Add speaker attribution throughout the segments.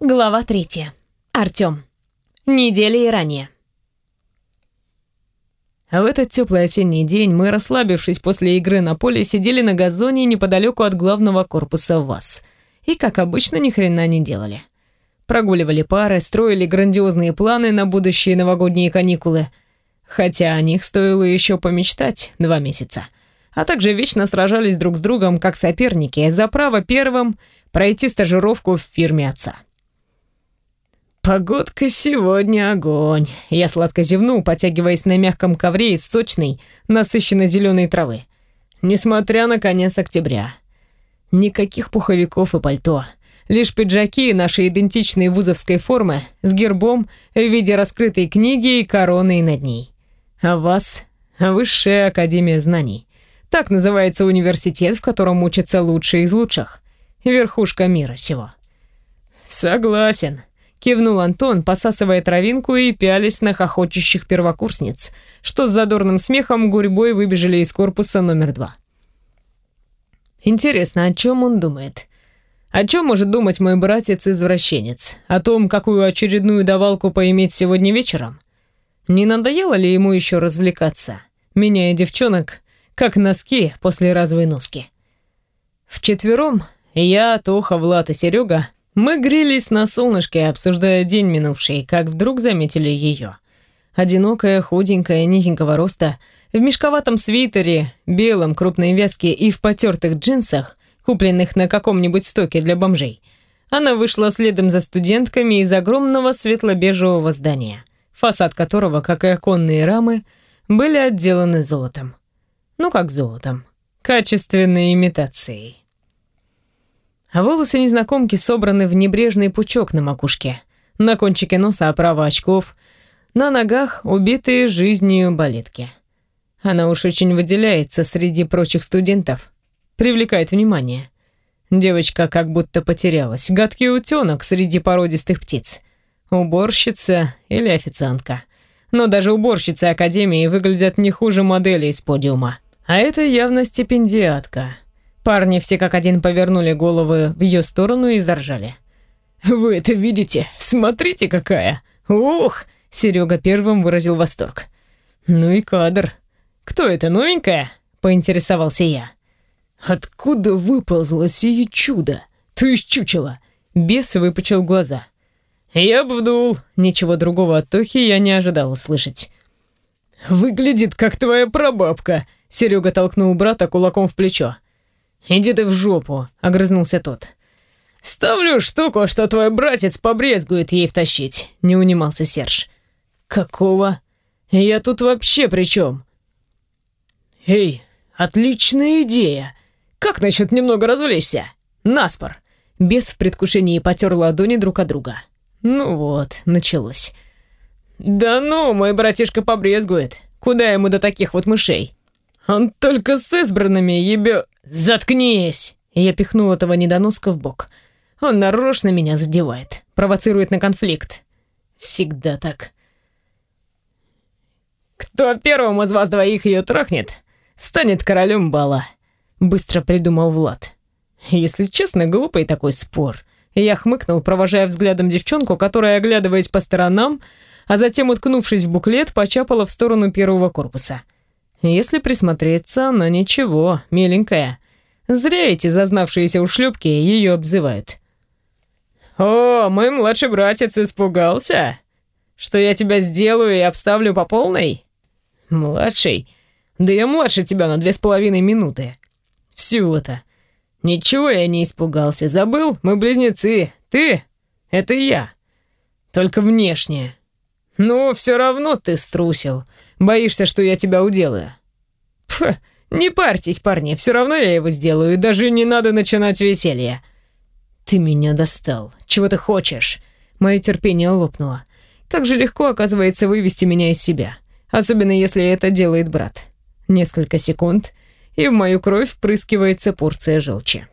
Speaker 1: Глава третья. Артём. Недели и ранее.
Speaker 2: В этот теплый осенний день мы, расслабившись после игры на поле, сидели на газоне неподалеку от главного корпуса ВАЗ. И, как обычно, ни хрена не делали. Прогуливали пары, строили грандиозные планы на будущие новогодние каникулы. Хотя о них стоило еще помечтать два месяца. А также вечно сражались друг с другом, как соперники, за право первым пройти стажировку в фирме отца. Погодка сегодня огонь. Я сладко зевнул, потягиваясь на мягком ковре из сочной, насыщенной зеленой травы. Несмотря на конец октября. Никаких пуховиков и пальто. Лишь пиджаки нашей идентичной вузовской формы с гербом в виде раскрытой книги и короной над ней. А вас — Высшая Академия Знаний. Так называется университет, в котором учатся лучшие из лучших. Верхушка мира сего. Согласен. Кивнул Антон, посасывая травинку и пялись на хохочущих первокурсниц, что с задорным смехом гурьбой выбежали из корпуса номер два. Интересно, о чем он думает? О чем может думать мой братец-извращенец? О том, какую очередную давалку поиметь сегодня вечером? Не надоело ли ему еще развлекаться, меняя девчонок, как носки после разовой носки? Вчетвером я, Тоха, Влад и Серега мы грелись на солнышке, обсуждая день минувший, как вдруг заметили ее. Одинокая, худенькая, низенького роста, в мешковатом свитере, белом, крупной вязке и в потертых джинсах, купленных на каком-нибудь стоке для бомжей. Она вышла следом за студентками из огромного светло-бежевого здания, фасад которого, как и оконные рамы, были отделаны золотом. Ну как золотом? Качественной имитацией. А волосы незнакомки собраны в небрежный пучок на макушке. На кончике носа оправа очков. На ногах убитые жизнью балетки. Она уж очень выделяется среди прочих студентов. Привлекает внимание. Девочка как будто потерялась. Гадкий утенок среди породистых птиц. Уборщица или официантка. Но даже уборщицы Академии выглядят не хуже модели из подиума. А это явно стипендиатка. Парни все как один повернули головы в ее сторону и заржали. «Вы это видите? Смотрите, какая! Ух!» Серега первым выразил восторг. «Ну и кадр. Кто это, новенькая?» Поинтересовался я. «Откуда выползло сие чудо? То есть чучело?» Бес выпучил глаза. «Я б вдул!» Ничего другого от Тохи я не ожидал услышать. «Выглядит, как твоя прабабка!» Серега толкнул брата кулаком в плечо. «Иди ты в жопу», — огрызнулся тот. «Ставлю штуку, что твой братец побрезгует ей втащить», — не унимался Серж. «Какого? Я тут вообще при чем?» «Эй, отличная идея! Как насчет немного развлечься? Наспор!» Бес в предвкушении потер ладони друг от друга. «Ну вот, началось». «Да ну, мой братишка побрезгует. Куда ему до таких вот мышей? Он только с избранными ебё...» «Заткнись!» Я пихнул этого недоноска в бок. Он нарочно меня задевает, провоцирует на конфликт. Всегда так. «Кто первым из вас двоих ее трахнет, станет королем бала», — быстро придумал Влад. Если честно, глупый такой спор. Я хмыкнул, провожая взглядом девчонку, которая, оглядываясь по сторонам, а затем, уткнувшись в буклет, почапала в сторону первого корпуса — если присмотреться, она ничего, миленькая. Зря эти зазнавшиеся ушлепки ее обзывают. «О, мой младший братец испугался? Что я тебя сделаю и обставлю по полной?» «Младший? Да я младше тебя на две с половиной минуты. Всего-то. Ничего я не испугался. Забыл? Мы близнецы. Ты — это я. Только внешне. Ну, все равно ты струсил. Боишься, что я тебя уделаю?» Пф, не парьтесь, парни, все равно я его сделаю, даже не надо начинать веселье. Ты меня достал. Чего ты хочешь? Мое терпение лопнуло. Как же легко, оказывается, вывести меня из себя. Особенно, если это делает брат. Несколько секунд, и в мою кровь впрыскивается порция желчи.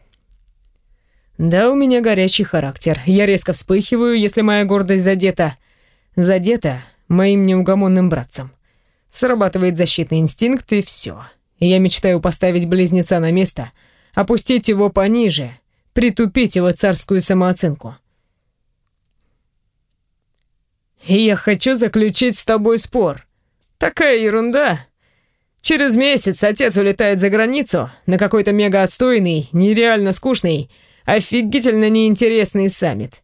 Speaker 2: Да, у меня горячий характер. Я резко вспыхиваю, если моя гордость задета. Задета моим неугомонным братцем. Срабатывает защитный инстинкт, и все. Я мечтаю поставить близнеца на место, опустить его пониже, притупить его царскую самооценку. я хочу заключить с тобой спор. Такая ерунда. Через месяц отец улетает за границу на какой-то мега отстойный, нереально скучный, офигительно неинтересный саммит.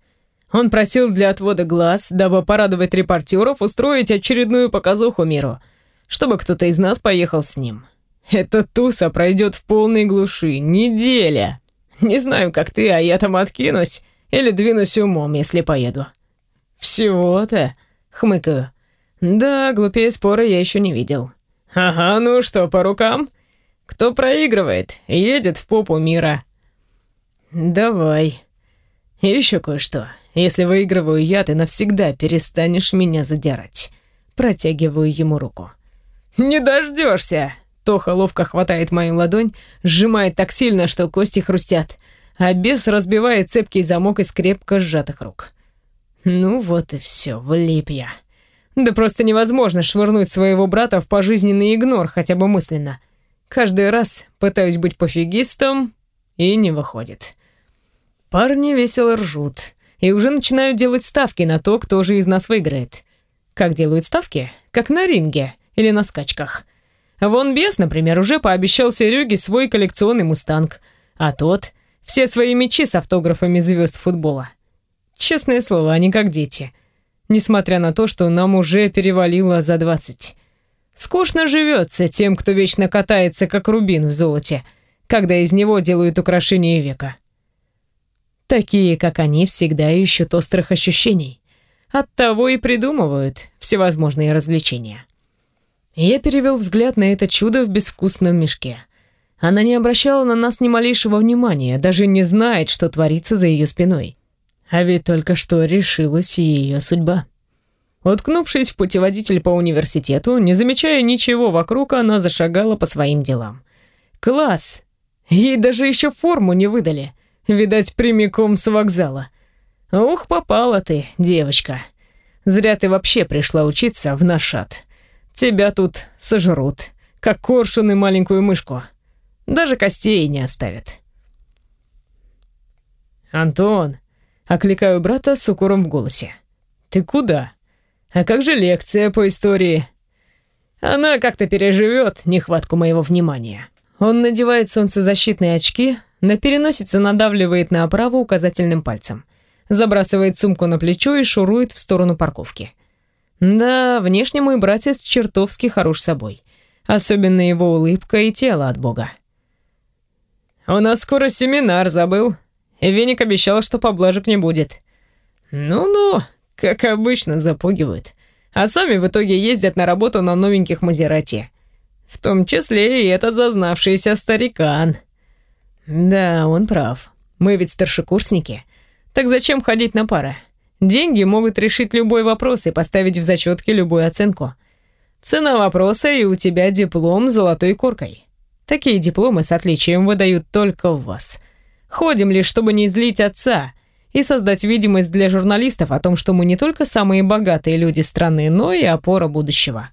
Speaker 2: Он просил для отвода глаз, дабы порадовать репортеров, устроить очередную показуху миру, чтобы кто-то из нас поехал с ним. Эта туса пройдет в полной глуши. Неделя. Не знаю, как ты, а я там откинусь или двинусь умом, если поеду. Всего-то, хмыкаю. Да, глупее спора я еще не видел. Ага, ну что, по рукам? Кто проигрывает, едет в попу мира. Давай. Еще кое-что. Если выигрываю я, ты навсегда перестанешь меня задирать. Протягиваю ему руку. Не дождешься. Тоха ловко хватает мою ладонь, сжимает так сильно, что кости хрустят, а бес разбивает цепкий замок из крепко сжатых рук. Ну вот и все, влип я. Да просто невозможно швырнуть своего брата в пожизненный игнор хотя бы мысленно. Каждый раз пытаюсь быть пофигистом, и не выходит. Парни весело ржут и уже начинают делать ставки на то, кто же из нас выиграет. Как делают ставки? Как на ринге или на скачках. Вон Бес, например, уже пообещал Сереге свой коллекционный мустанг, а тот — все свои мечи с автографами звезд футбола. Честное слово, они как дети. Несмотря на то, что нам уже перевалило за двадцать. Скучно живется тем, кто вечно катается, как рубин в золоте, когда из него делают украшения века. Такие, как они, всегда ищут острых ощущений. Оттого и придумывают всевозможные развлечения. Я перевел взгляд на это чудо в безвкусном мешке. Она не обращала на нас ни малейшего внимания, даже не знает, что творится за ее спиной. А ведь только что решилась ее судьба. Уткнувшись в путеводитель по университету, не замечая ничего вокруг, она зашагала по своим делам. «Класс! Ей даже еще форму не выдали. Видать, прямиком с вокзала. Ух, попала ты, девочка. Зря ты вообще пришла учиться в наш ад». Тебя тут сожрут, как коршуны маленькую мышку. Даже костей не оставят. «Антон!» — окликаю брата с укором в голосе. «Ты куда? А как же лекция по истории?» «Она как-то переживет нехватку моего внимания». Он надевает солнцезащитные очки, на переносице надавливает на оправу указательным пальцем, забрасывает сумку на плечо и шурует в сторону парковки. Да, внешне мой братец чертовски хорош собой. Особенно его улыбка и тело от бога. «У нас скоро семинар, забыл? Веник обещал, что поблажек не будет». «Ну-ну, как обычно, запугивают. А сами в итоге ездят на работу на новеньких Мазерати. В том числе и этот зазнавшийся старикан». «Да, он прав. Мы ведь старшекурсники. Так зачем ходить на пары?» Деньги могут решить любой вопрос и поставить в зачетке любую оценку. Цена вопроса и у тебя диплом с золотой коркой. Такие дипломы с отличием выдают только в вас. Ходим лишь, чтобы не злить отца и создать видимость для журналистов о том, что мы не только самые богатые люди страны, но и опора будущего.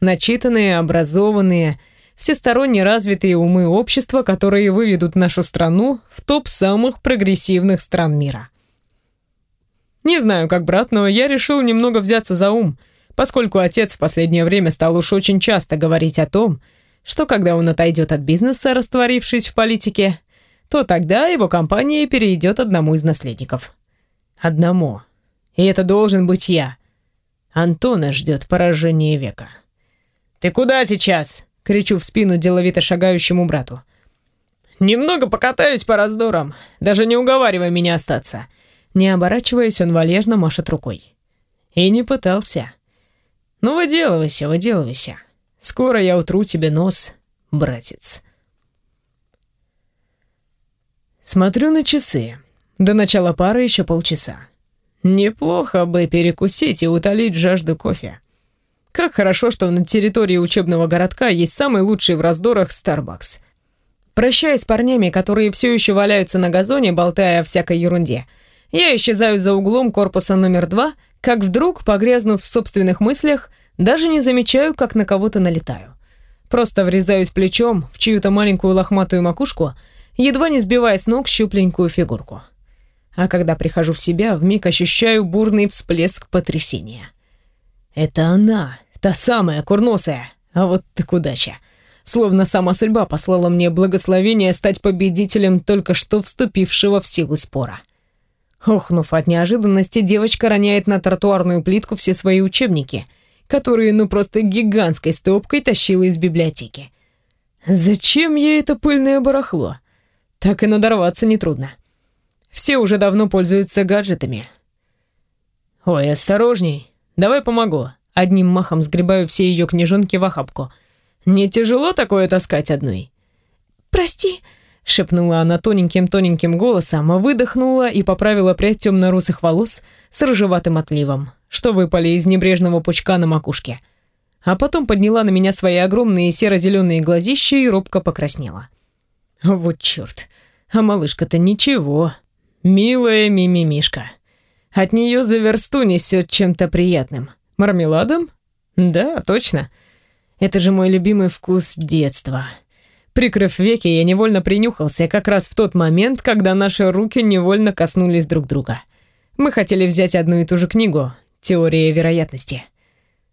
Speaker 2: Начитанные, образованные, всесторонне развитые умы общества, которые выведут нашу страну в топ самых прогрессивных стран мира. Не знаю, как брат, но я решил немного взяться за ум, поскольку отец в последнее время стал уж очень часто говорить о том, что когда он отойдет от бизнеса, растворившись в политике, то тогда его компания перейдет одному из наследников. Одному. И это должен быть я. Антона ждет поражение века. «Ты куда сейчас?» — кричу в спину деловито шагающему брату. «Немного покатаюсь по раздорам. Даже не уговаривай меня остаться. Не оборачиваясь, он валежно машет рукой. И не пытался. Ну, выделывайся, выделывайся. Скоро я утру тебе нос, братец. Смотрю на часы. До начала пары еще полчаса. Неплохо бы перекусить и утолить жажду кофе. Как хорошо, что на территории учебного городка есть самый лучший в раздорах Starbucks. Прощаясь с парнями, которые все еще валяются на газоне, болтая о всякой ерунде – я исчезаю за углом корпуса номер два, как вдруг, погрязнув в собственных мыслях, даже не замечаю, как на кого-то налетаю. Просто врезаюсь плечом в чью-то маленькую лохматую макушку, едва не сбивая с ног щупленькую фигурку. А когда прихожу в себя, вмиг ощущаю бурный всплеск потрясения. Это она, та самая курносая. А вот так удача. Словно сама судьба послала мне благословение стать победителем только что вступившего в силу спора. Охнув от неожиданности, девочка роняет на тротуарную плитку все свои учебники, которые ну просто гигантской стопкой тащила из библиотеки. Зачем ей это пыльное барахло? Так и надорваться нетрудно. Все уже давно пользуются гаджетами. Ой, осторожней. Давай помогу. Одним махом сгребаю все ее книжонки в охапку. Не тяжело такое таскать одной?
Speaker 1: Прости,
Speaker 2: шепнула она тоненьким-тоненьким голосом, выдохнула и поправила прядь темно-русых волос с рыжеватым отливом, что выпали из небрежного пучка на макушке а потом подняла на меня свои огромные серо-зеленые глазища и робко покраснела. Вот черт, а малышка-то ничего. Милая мимимишка. От нее за версту несет чем-то приятным. Мармеладом? Да, точно. Это же мой любимый вкус детства. Прикрыв веки, я невольно принюхался как раз в тот момент, когда наши руки невольно коснулись друг друга. Мы хотели взять одну и ту же книгу «Теория вероятности».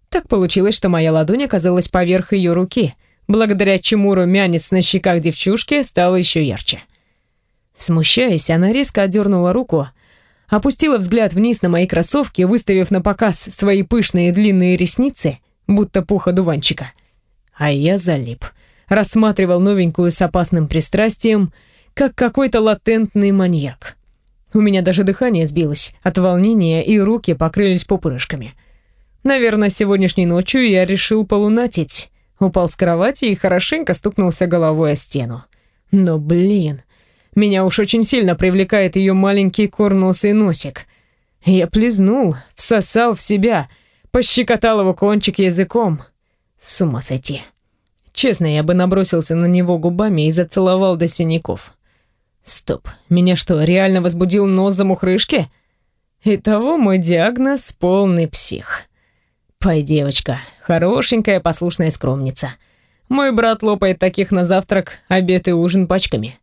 Speaker 2: Так получилось, что моя ладонь оказалась поверх ее руки, благодаря чему румянец на щеках девчушки стал еще ярче. Смущаясь, она резко отдернула руку, опустила взгляд вниз на мои кроссовки, выставив на показ свои пышные длинные ресницы, будто пух одуванчика. А я залип, рассматривал новенькую с опасным пристрастием, как какой-то латентный маньяк. У меня даже дыхание сбилось от волнения, и руки покрылись пупырышками — Наверное, сегодняшней ночью я решил полунатить. Упал с кровати и хорошенько стукнулся головой о стену. Но, блин, меня уж очень сильно привлекает ее маленький курносый носик. Я плезнул, всосал в себя, пощекотал его кончик языком. С ума сойти. Честно, я бы набросился на него губами и зацеловал до синяков. Стоп, меня что, реально возбудил нос замухрышки? Итого мой диагноз — полный псих. Пой, девочка, хорошенькая, послушная скромница. Мой брат лопает таких на завтрак, обед и ужин пачками.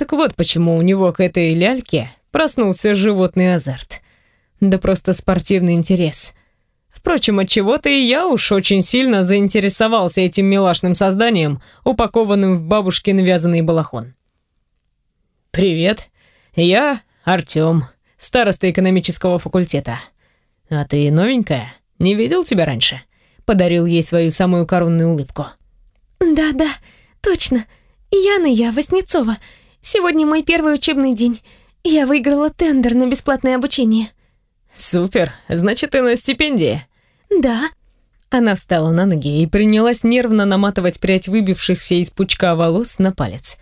Speaker 2: Так вот почему у него к этой ляльке проснулся животный азарт. Да просто спортивный интерес. Впрочем, от чего-то и я уж очень сильно заинтересовался этим милашным созданием, упакованным в бабушкин вязаный балахон. Привет. Я Артём, староста экономического факультета. А ты новенькая? Не видел тебя раньше?» Подарил ей свою самую коронную улыбку.
Speaker 1: «Да-да, точно. Яна я, Васнецова. Сегодня мой первый учебный день. Я выиграла тендер на бесплатное обучение».
Speaker 2: «Супер. Значит, ты на стипендии?»
Speaker 1: «Да».
Speaker 2: Она встала на ноги и принялась нервно наматывать прядь выбившихся из пучка волос на палец.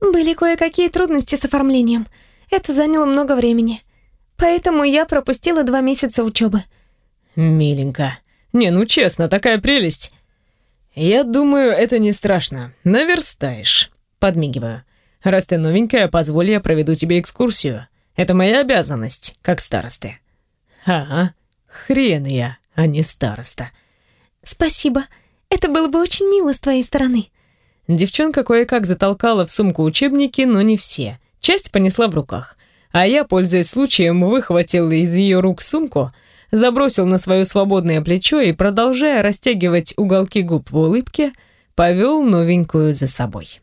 Speaker 1: «Были кое-какие трудности с оформлением. Это заняло много времени. Поэтому я пропустила два месяца учебы.
Speaker 2: Миленько. Не, ну честно, такая прелесть. Я думаю, это не страшно. Наверстаешь. Подмигиваю. Раз ты новенькая, позволь я проведу тебе экскурсию. Это моя обязанность, как старосты. Ага, хрен я, а не староста.
Speaker 1: Спасибо. Это было бы очень мило с твоей стороны.
Speaker 2: Девчонка кое-как затолкала в сумку учебники, но не все. Часть понесла в руках. А я, пользуясь случаем, выхватил из ее рук сумку, забросил на свое свободное плечо и, продолжая растягивать уголки губ в улыбке, повел новенькую за собой.